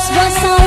bos-bosan